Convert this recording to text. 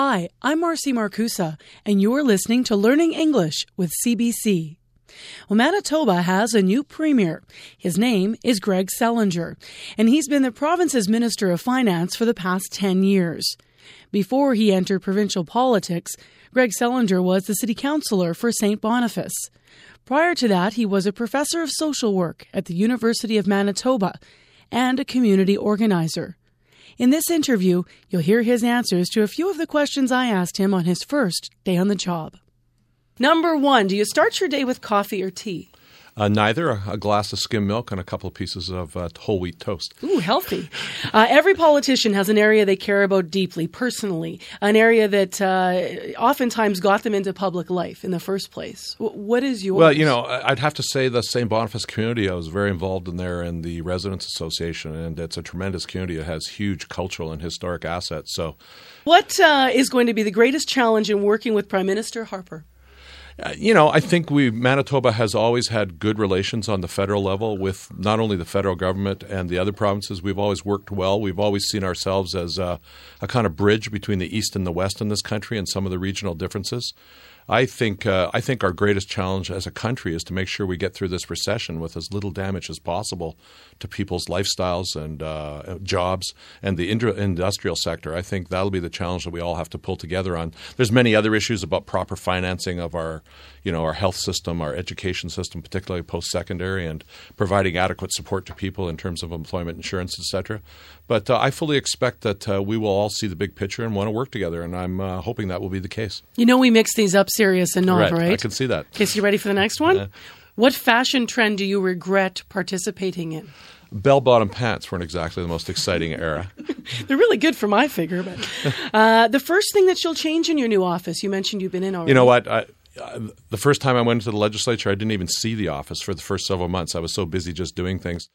Hi, I'm Marcy Markusa, and you're listening to Learning English with CBC. Well, Manitoba has a new premier. His name is Greg Selinger, and he's been the province's Minister of Finance for the past 10 years. Before he entered provincial politics, Greg Selinger was the city councillor for St. Boniface. Prior to that, he was a professor of social work at the University of Manitoba and a community organizer. In this interview, you'll hear his answers to a few of the questions I asked him on his first day on the job. Number one, do you start your day with coffee or tea? Uh, neither a, a, glass of skim milk and a couple of pieces of uh, whole wheat toast. Ooh, healthy. Uh, every politician has an area they care about deeply, personally, an area that uh, oftentimes got them into public life in the first place. W- what is yours? Well, you know, I'd have to say the St. Boniface community. I was very involved in there and the Residents Association, and it's a tremendous community. It has huge cultural and historic assets. So, what uh, is going to be the greatest challenge in working with Prime Minister Harper? Uh, you know, I think we Manitoba has always had good relations on the federal level with not only the federal government and the other provinces. We've always worked well. We've always seen ourselves as a, a kind of bridge between the east and the west in this country and some of the regional differences. I think uh, I think our greatest challenge as a country is to make sure we get through this recession with as little damage as possible to people's lifestyles and uh, jobs and the industrial sector. I think that'll be the challenge that we all have to pull together on. There's many other issues about proper financing of our you know our health system, our education system, particularly post secondary, and providing adequate support to people in terms of employment insurance, etc. But uh, I fully expect that uh, we will all see the big picture and want to work together, and I'm uh, hoping that will be the case. You know, we mix these up serious and not, right? right? I can see that. Okay, so you ready for the next one? What fashion trend do you regret participating in? Bell bottom pants weren't exactly the most exciting era. They're really good for my figure, but uh, the first thing that you'll change in your new office, you mentioned you've been in already. You know what? I, the first time I went into the legislature, I didn't even see the office for the first several months. I was so busy just doing things.